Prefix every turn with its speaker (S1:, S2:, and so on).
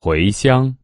S1: 回乡。